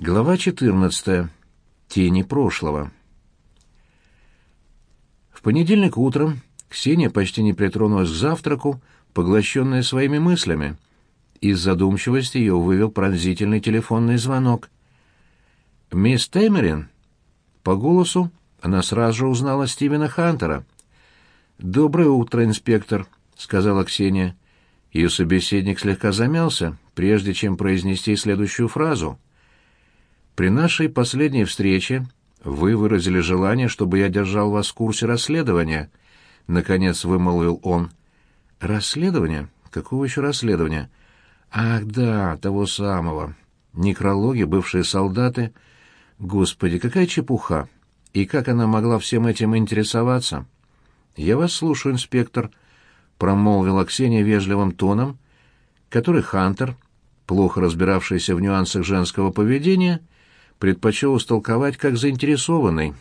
Глава 14. Тени прошлого. В понедельник утром Ксения почти не притронулась к завтраку, поглощенная своими мыслями. Из задумчивости ее вывел пронзительный телефонный звонок. «Мисс Теймерин?» По голосу она сразу узнала Стивена Хантера. «Доброе утро, инспектор», — сказала Ксения. Ее собеседник слегка замялся, прежде чем произнести следующую фразу — при нашей последней встрече вы выразили желание, чтобы я держал вас в курсе расследования, наконец вымолвил он. Расследование? Какого еще расследования? Ах, да, того самого. Некрологи, бывшие солдаты. Господи, какая чепуха. И как она могла всем этим интересоваться? Я вас слушаю, инспектор, промолвила Ксения вежливым тоном, который Хантер, плохо разбиравшийся в нюансах женского поведения, предпочел истолковать как заинтересованный.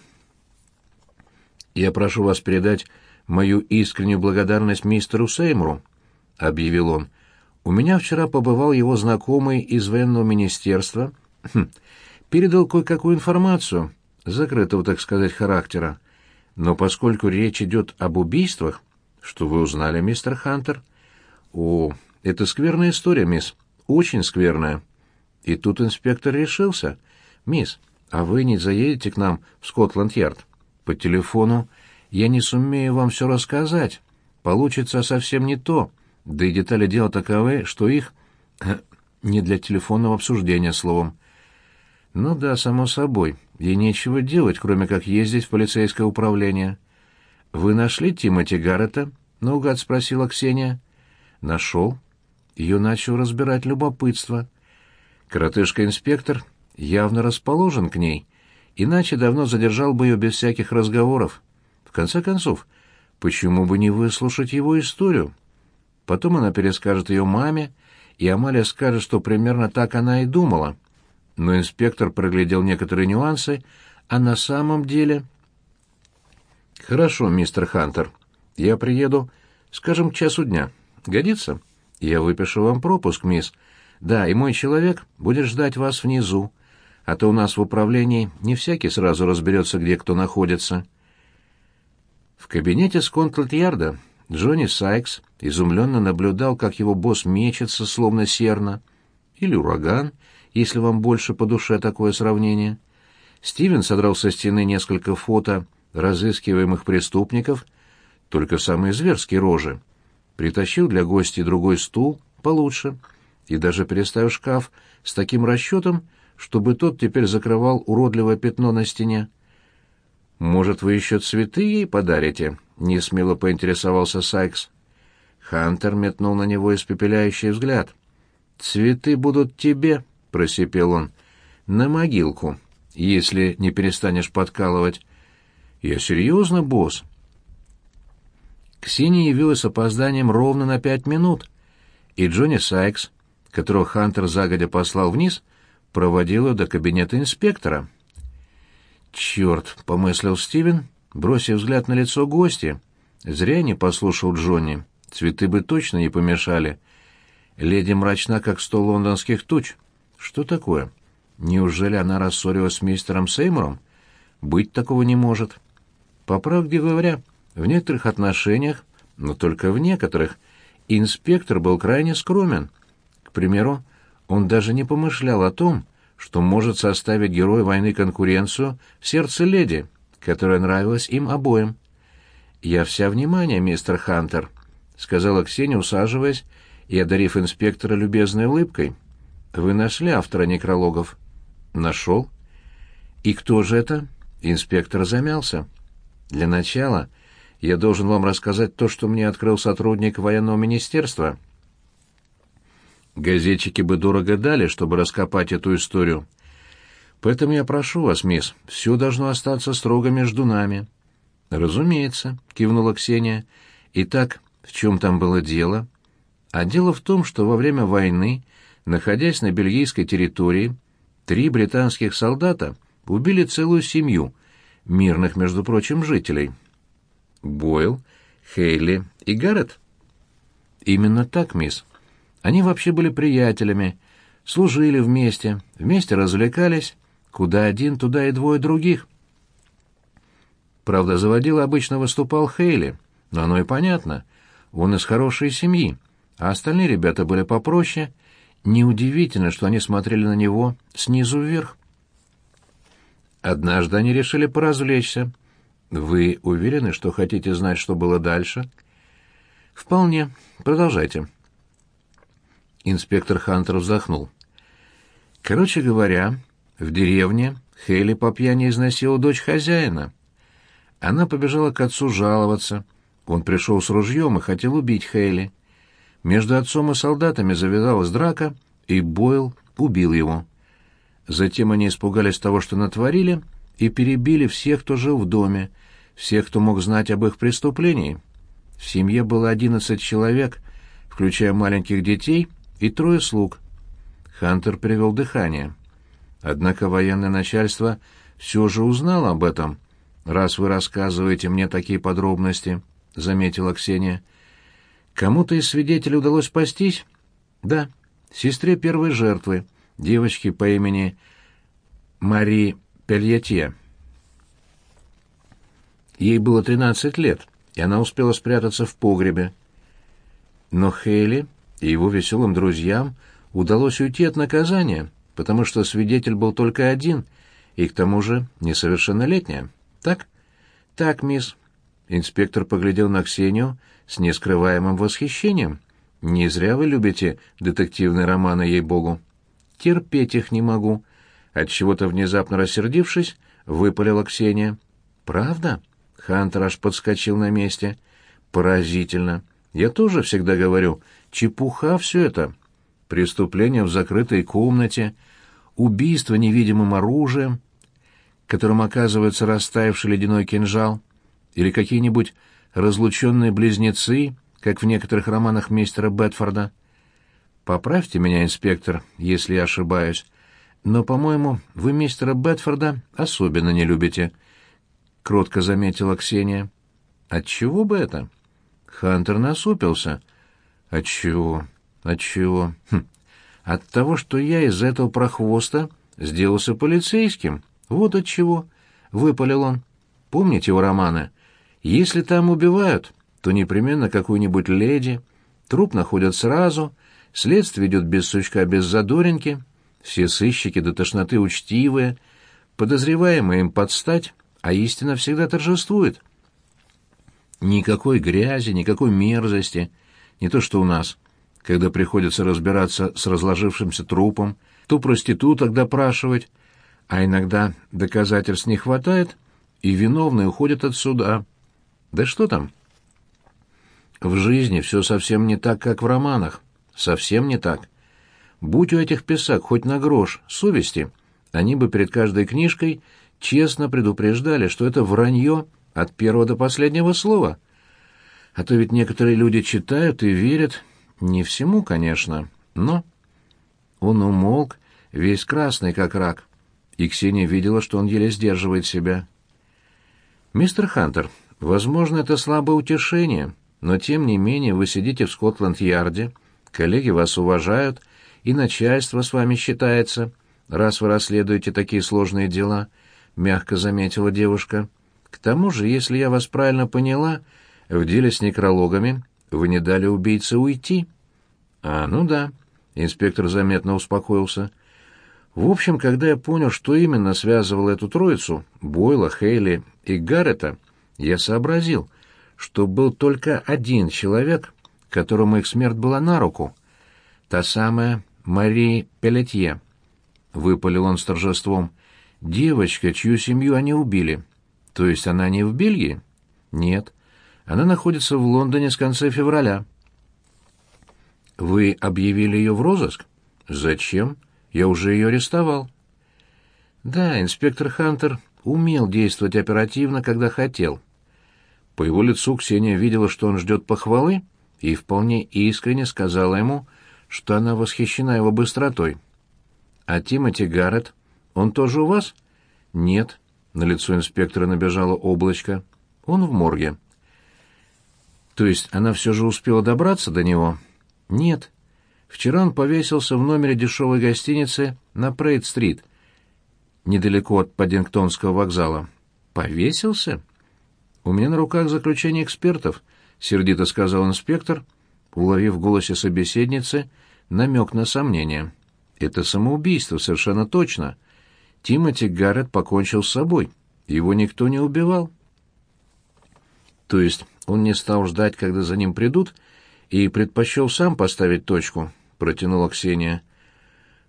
«Я прошу вас передать мою искреннюю благодарность мистеру Сеймру», — объявил он. «У меня вчера побывал его знакомый из военного министерства, хм, передал кое-какую информацию, закрытого, так сказать, характера. Но поскольку речь идет об убийствах, что вы узнали, мистер Хантер? О, это скверная история, мисс, очень скверная». И тут инспектор решился — «Мисс, а вы не заедете к нам в Скотланд-Ярд? По телефону я не сумею вам все рассказать. Получится совсем не то. Да и детали дела таковы, что их... не для телефонного обсуждения, словом. Ну да, само собой. Ей нечего делать, кроме как ездить в полицейское управление. Вы нашли Тимоти Гаррета? Наугад спросила Ксения. Нашел. Ее начал разбирать любопытство. Коротышка-инспектор явно расположен к ней, иначе давно задержал бы ее без всяких разговоров. В конце концов, почему бы не выслушать его историю? Потом она перескажет ее маме, и Амалия скажет, что примерно так она и думала. Но инспектор проглядел некоторые нюансы, а на самом деле... «Хорошо, мистер Хантер, я приеду, скажем, к часу дня. Годится? Я выпишу вам пропуск, мисс. Да, и мой человек будет ждать вас внизу а то у нас в управлении не всякий сразу разберется, где кто находится. В кабинете Сконтлд-Ярда Джонни Сайкс изумленно наблюдал, как его босс мечется, словно серна, или ураган, если вам больше по душе такое сравнение. Стивен содрал со стены несколько фото разыскиваемых преступников, только самые зверские рожи, притащил для гостей другой стул получше и даже переставил шкаф с таким расчетом, чтобы тот теперь закрывал уродливое пятно на стене. «Может, вы еще цветы ей подарите?» — несмело поинтересовался Сайкс. Хантер метнул на него испепеляющий взгляд. «Цветы будут тебе», — просипел он, — «на могилку, если не перестанешь подкалывать». «Я серьезно, босс?» Ксения явилась с опозданием ровно на пять минут, и Джонни Сайкс, которого Хантер загодя послал вниз, проводил ее до кабинета инспектора. «Черт!» — помыслил Стивен, бросив взгляд на лицо гостя. «Зря не послушал Джонни. Цветы бы точно не помешали. Леди мрачна, как сто лондонских туч. Что такое? Неужели она рассорилась с мистером Сеймуром? Быть такого не может. По правде говоря, в некоторых отношениях, но только в некоторых, инспектор был крайне скромен. К примеру, он даже не помышлял о том, что может составить герой войны конкуренцию в сердце леди, которая нравилась им обоим. «Я вся внимание, мистер Хантер», — сказала Ксения, усаживаясь и одарив инспектора любезной улыбкой. «Вы нашли автора некрологов?» «Нашел». «И кто же это?» Инспектор замялся. «Для начала я должен вам рассказать то, что мне открыл сотрудник военного министерства». Газетчики бы дорого дали, чтобы раскопать эту историю. Поэтому я прошу вас, мисс, все должно остаться строго между нами. Разумеется, кивнула Ксения. Итак, в чем там было дело? А дело в том, что во время войны, находясь на бельгийской территории, три британских солдата убили целую семью, мирных, между прочим, жителей. Бойл, Хейли и Гаррет? Именно так, мисс. Они вообще были приятелями, служили вместе, вместе развлекались, куда один, туда и двое других. Правда, заводил обычно выступал Хейли, но оно и понятно. Он из хорошей семьи, а остальные ребята были попроще. Неудивительно, что они смотрели на него снизу вверх. Однажды они решили поразвлечься. Вы уверены, что хотите знать, что было дальше? Вполне. Продолжайте. Инспектор Хантер вздохнул. Короче говоря, в деревне Хейли по пьяни изнасиловала дочь хозяина. Она побежала к отцу жаловаться. Он пришел с ружьем и хотел убить Хейли. Между отцом и солдатами завязалась драка, и Бойл убил его. Затем они испугались того, что натворили, и перебили всех, кто жил в доме, всех, кто мог знать об их преступлении. В семье было одиннадцать человек, включая маленьких детей и трое слуг. Хантер перевел дыхание. Однако военное начальство все же узнало об этом, раз вы рассказываете мне такие подробности, — заметила Ксения. Кому-то из свидетелей удалось спастись? Да, сестре первой жертвы, девочке по имени Мари Пельетье. Ей было 13 лет, и она успела спрятаться в погребе. Но Хейли и его веселым друзьям удалось уйти от наказания, потому что свидетель был только один, и к тому же несовершеннолетняя. Так? Так, мисс. Инспектор поглядел на Ксению с нескрываемым восхищением. Не зря вы любите детективные романы, ей-богу. Терпеть их не могу. От чего-то внезапно рассердившись, выпалила Ксения. Правда? Хантер аж подскочил на месте. Поразительно. Я тоже всегда говорю, чепуха все это. Преступление в закрытой комнате, убийство невидимым оружием, которым оказывается растаявший ледяной кинжал, или какие-нибудь разлученные близнецы, как в некоторых романах мистера Бетфорда. Поправьте меня, инспектор, если я ошибаюсь, но, по-моему, вы мистера Бетфорда особенно не любите —— кротко заметила Ксения. «Отчего бы это?» Хантер насупился. «Отчего? Отчего? Хм. От того, что я из этого прохвоста сделался полицейским. Вот от чего. выпалил он. «Помните его романы? Если там убивают, то непременно какую-нибудь леди. Труп находят сразу, следствие идет без сучка, без задоринки. Все сыщики до тошноты учтивые, подозреваемые им подстать» а истина всегда торжествует. Никакой грязи, никакой мерзости, не то что у нас, когда приходится разбираться с разложившимся трупом, то проституток допрашивать, а иногда доказательств не хватает, и виновные уходят от суда. Да что там? В жизни все совсем не так, как в романах. Совсем не так. Будь у этих писак хоть на грош совести, они бы перед каждой книжкой честно предупреждали, что это вранье от первого до последнего слова. А то ведь некоторые люди читают и верят, не всему, конечно, но... Он умолк, весь красный, как рак, и Ксения видела, что он еле сдерживает себя. «Мистер Хантер, возможно, это слабое утешение, но тем не менее вы сидите в Скотланд-Ярде, коллеги вас уважают, и начальство с вами считается, раз вы расследуете такие сложные дела». — мягко заметила девушка. «К тому же, если я вас правильно поняла, в деле с некрологами вы не дали убийце уйти». «А, ну да», — инспектор заметно успокоился. «В общем, когда я понял, что именно связывало эту троицу, Бойла, Хейли и Гаррета, я сообразил, что был только один человек, которому их смерть была на руку. Та самая Мари Пелетье». Выпалил он с торжеством — Девочка, чью семью они убили. То есть она не в Бельгии? Нет. Она находится в Лондоне с конца февраля. Вы объявили ее в розыск? Зачем? Я уже ее арестовал. Да, инспектор Хантер умел действовать оперативно, когда хотел. По его лицу Ксения видела, что он ждет похвалы, и вполне искренне сказала ему, что она восхищена его быстротой. А Тимоти Гаррет он тоже у вас? Нет. На лицо инспектора набежало облачко. Он в морге. То есть она все же успела добраться до него? Нет. Вчера он повесился в номере дешевой гостиницы на Прейд-стрит, недалеко от Паддингтонского вокзала. Повесился? У меня на руках заключение экспертов, сердито сказал инспектор, уловив в голосе собеседницы намек на сомнение. Это самоубийство, совершенно точно. Тимоти Гаррет покончил с собой. Его никто не убивал. То есть он не стал ждать, когда за ним придут, и предпочел сам поставить точку, протянула Ксения.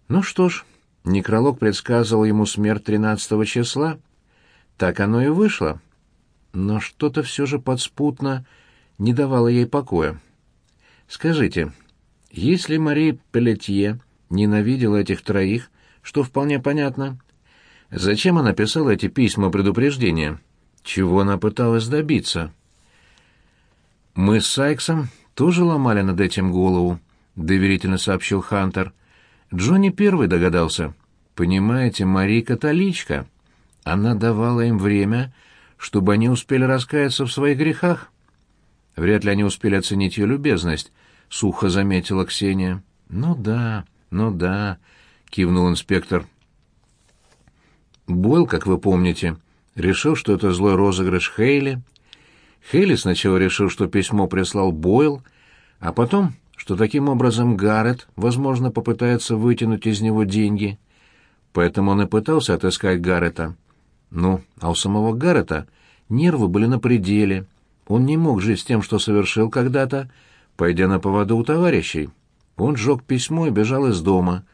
Ну что ж, некролог предсказывал ему смерть тринадцатого числа. Так оно и вышло. Но что-то все же подспутно не давало ей покоя. Скажите, если Мари Пелетье ненавидела этих троих, что вполне понятно, зачем она писала эти письма предупреждения? Чего она пыталась добиться? Мы с Сайксом тоже ломали над этим голову, доверительно сообщил Хантер. Джонни первый догадался. Понимаете, Мари католичка. Она давала им время, чтобы они успели раскаяться в своих грехах. Вряд ли они успели оценить ее любезность, сухо заметила Ксения. Ну да, ну да, кивнул инспектор. Бойл, как вы помните, решил, что это злой розыгрыш Хейли, Хейли сначала решил, что письмо прислал Бойл, а потом, что таким образом Гаррет, возможно, попытается вытянуть из него деньги. Поэтому он и пытался отыскать Гаррета. Ну, а у самого Гаррета нервы были на пределе. Он не мог жить с тем, что совершил когда-то, пойдя на поводу у товарищей. Он сжег письмо и бежал из дома.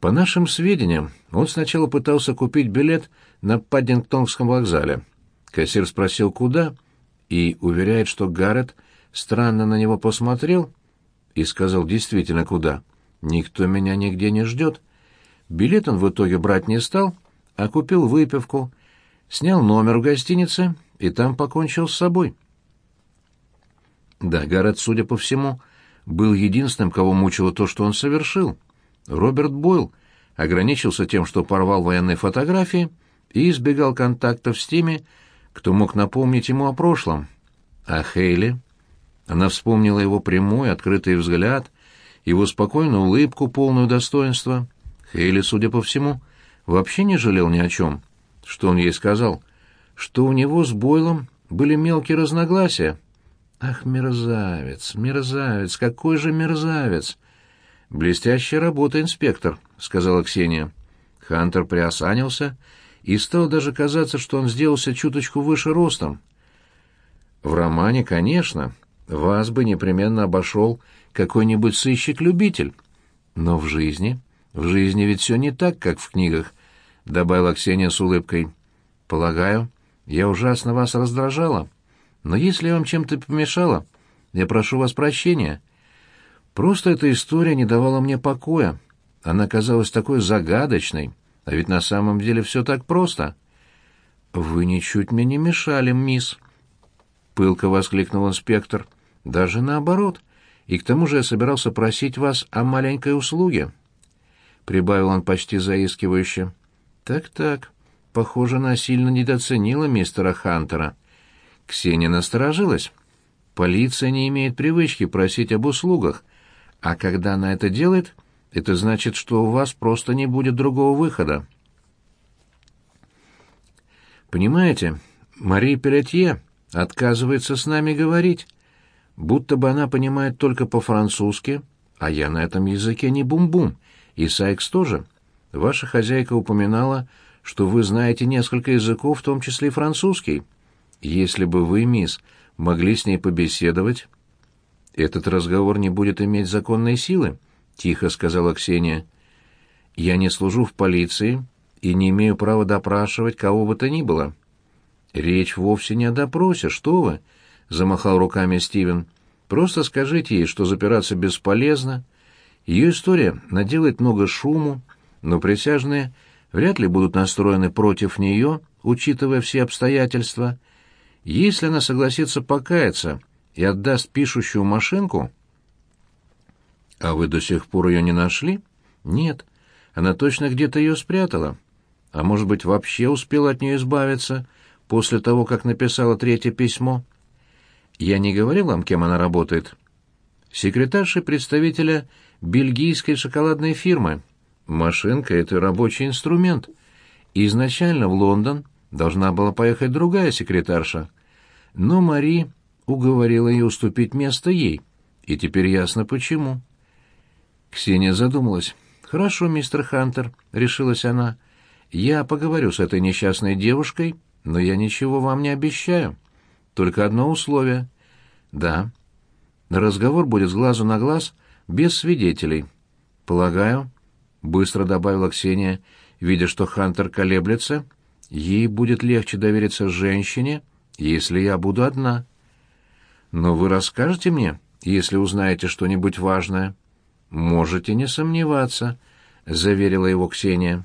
По нашим сведениям, он сначала пытался купить билет на Паддингтонском вокзале. Кассир спросил, куда — и уверяет, что Гаррет странно на него посмотрел и сказал действительно куда. «Никто меня нигде не ждет». Билет он в итоге брать не стал, а купил выпивку, снял номер в гостинице и там покончил с собой. Да, Гаррет, судя по всему, был единственным, кого мучило то, что он совершил. Роберт Бойл ограничился тем, что порвал военные фотографии и избегал контактов с теми, кто мог напомнить ему о прошлом. А Хейли? Она вспомнила его прямой, открытый взгляд, его спокойную улыбку, полную достоинства. Хейли, судя по всему, вообще не жалел ни о чем. Что он ей сказал? Что у него с Бойлом были мелкие разногласия. Ах, мерзавец, мерзавец, какой же мерзавец! Блестящая работа, инспектор, сказала Ксения. Хантер приосанился и стало даже казаться, что он сделался чуточку выше ростом. В романе, конечно, вас бы непременно обошел какой-нибудь сыщик-любитель. Но в жизни... В жизни ведь все не так, как в книгах, — добавила Ксения с улыбкой. Полагаю, я ужасно вас раздражала. Но если я вам чем-то помешала, я прошу вас прощения. Просто эта история не давала мне покоя. Она казалась такой загадочной, а ведь на самом деле все так просто. Вы ничуть мне не мешали, мисс. Пылко воскликнул инспектор. Даже наоборот. И к тому же я собирался просить вас о маленькой услуге. Прибавил он почти заискивающе. Так-так. Похоже, она сильно недооценила мистера Хантера. Ксения насторожилась. Полиция не имеет привычки просить об услугах, а когда она это делает, это значит, что у вас просто не будет другого выхода. Понимаете, Мари Пелетье отказывается с нами говорить, будто бы она понимает только по-французски, а я на этом языке не бум-бум, и Сайкс тоже. Ваша хозяйка упоминала, что вы знаете несколько языков, в том числе и французский. Если бы вы, мисс, могли с ней побеседовать, этот разговор не будет иметь законной силы тихо сказала Ксения. Я не служу в полиции и не имею права допрашивать кого бы то ни было. Речь вовсе не о допросе, что вы, замахал руками Стивен. Просто скажите ей, что запираться бесполезно. Ее история наделает много шуму, но присяжные вряд ли будут настроены против нее, учитывая все обстоятельства. Если она согласится покаяться и отдаст пишущую машинку, «А вы до сих пор ее не нашли?» «Нет. Она точно где-то ее спрятала. А может быть, вообще успела от нее избавиться после того, как написала третье письмо?» «Я не говорил вам, кем она работает?» «Секретаршей представителя бельгийской шоколадной фирмы. Машинка — это рабочий инструмент. Изначально в Лондон должна была поехать другая секретарша. Но Мари уговорила ее уступить место ей, и теперь ясно почему. Ксения задумалась. «Хорошо, мистер Хантер», — решилась она. «Я поговорю с этой несчастной девушкой, но я ничего вам не обещаю. Только одно условие». «Да». «Разговор будет с глазу на глаз, без свидетелей». «Полагаю», — быстро добавила Ксения, видя, что Хантер колеблется, — «ей будет легче довериться женщине, если я буду одна». «Но вы расскажете мне, если узнаете что-нибудь важное?» «Можете не сомневаться», — заверила его Ксения.